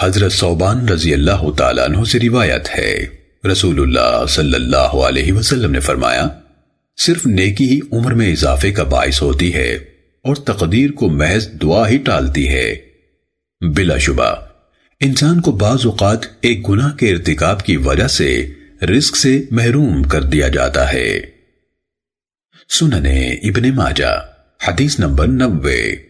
حضرت صوبان رضی اللہ تعالیٰ عنہ سے روایت ہے۔ رسول اللہ صلی اللہ علیہ وسلم نے فرمایا، صرف نیکی ہی عمر میں اضافے کا باعث ہوتی ہے اور تقدیر کو محض دعا ہی ٹالتی ہے۔ بلا شبہ، انسان کو بعض اوقات ایک گناہ کے ارتکاب کی وجہ سے رزق سے محروم کر دیا جاتا ہے۔ سننے ابن ماجہ، حدیث نمبر نوے۔